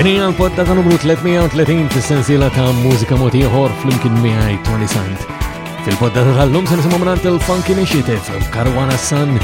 Dinija l-podda ta' numru 330 fis-sensiela ta' mużika moti ieħor flimkien miegħi Tony Sant. Fil-podda ta' tal-lum se nisimgħu mingħand il-Funk Initiative, Caruana Sun,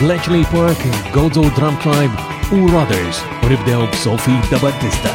Bletchley Park, Gozo Drum Tribe u Rothers u nibdew b'Sofi da Battista.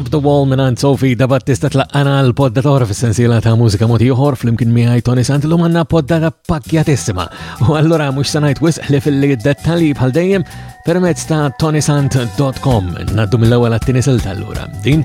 Up the Wall minn għand Sofi da Battista tlaqqana l-podda tora fis-sensiela ta' mużika moti uħor fl-imkien miħaj Tony Sant l-lum għanna podda ta' pakjatissima. U allura mux sanajt wisq li fil-li dettali bħal dejjem permezz ta' tonysant.com naddu mill-ewwel għat-tieni silta allura. Din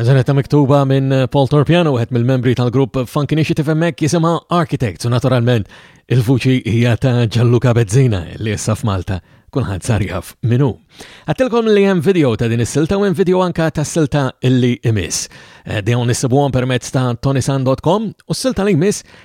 Għazanetta miktuba minn Paul Torpiano, għet mill-membri tal-grupp Funk Initiative emmek jisima Architects, u naturalment il-vuċi hija ta' Gianluca Bezzina li jessa f'Malta kulħadd sar jaf minnu. Għattilkom li hemm video ta' din is-silta u hemm video anka ta' silta illi imiss. Eh, Dewn issibuhom permezz ta' tonisan.com u s-silta li jmiss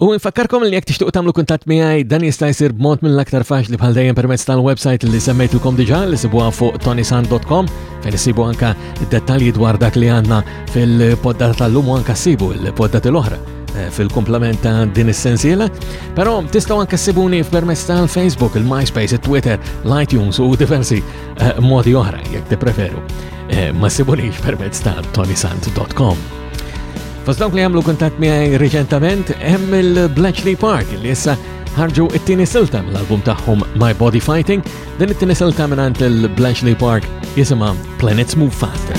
U nfakkarkom li jekk tixtuq tagħmlu kuntatt miegħi dan jista' jsir b'mod mill-aktar faċli bħal dejjem permezz tal-website li semmejtilkom diġà li sibuha fuq tonisan.com fejn isibu anka dettalji dwar dak li għandna fil-poddata tal-lum u anka sibu l-poddati l-oħra eh, fil-komplement ta' din is-sensiela, però tistgħu anke ssibuni f'permezz tal-Facebook, il-MySpace, it-Twitter, l-iTunes u diversi eh, modi oħra jekk tippreferu. Eh, ma ssibunix permezz ta' tonisant.com. Fost dawk li għamlu kuntat miegħi reċentament hemm il-Bletchley Park li issa ħarġu it-tieni silta mill-album tagħhom My Body Fighting, din it-tieni silta minn il-Bletchley Park jisimha Planets Move Faster.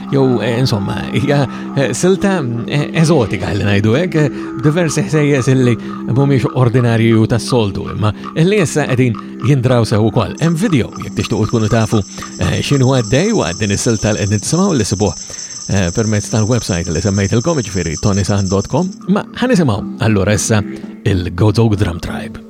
Jow, eh, insomma, hija eh, silta eh, eżotika li ngħidu hekk, diversi ħsejjes illi mhumiex ordinarji u tas-soltu, imma illi issa qegħdin jindraw sew ukoll. Hemm video jekk tixtuqu tkunu tafu x'inhu għaddej u għaddin is-silta li qed nisimgħu li sibuh permezz tal-website li semmejtilkom ġifieri tonisan.com, ma ħanisimgħu allura issa il-Godog Drum Tribe.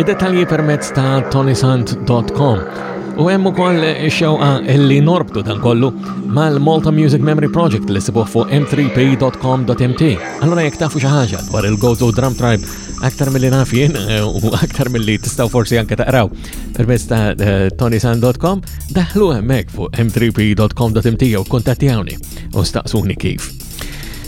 Id-dettalji permezz ta' tonysant.com U hemm ukoll ix-xewqa li norbtu dan kollu mal-Malta Music Memory Project li sibuh fuq m3p.com.mt. Allura jekk tafu xi ħaġa dwar il-Gozo Drum Tribe aktar mill-li naf jien eh, u aktar mill-li tistgħu forsi anke taqraw permezz ta' eh, tonisan.com daħlu hemmhekk fuq m3p.com.mt jew kuntattjawni u staqsuni kif.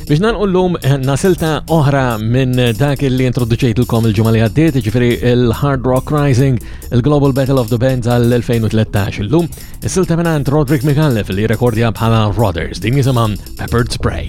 Biex nalqu l-lum eh, nasilta oħra minn dak li introduċejtilkom il-ġumma li għaddiet, ġifiri il-Hard Rock Rising, il-Global Battle of the Bands għal-2013. L-lum, silta minn għand Roderick Mikallef li rekordja bħala Rodders, din jisimam Peppered Spray.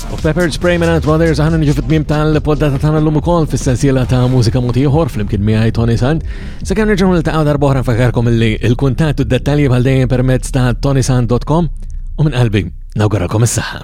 Of Peppered Spray minn Ant Brothers aħna niġu fit-tmiem tal-poddata tagħna llum ukoll fis-sensiela ta' mużika mod ieħor flimkien miegħi Tony Sant. Sakemm nerġgħu niltaqgħu darba oħra nfakarkom illi l-kuntatt u d-dettalji bħal dejjem permezz ta' tonysant.com u minn qalbi nawguralkom is-saħħa.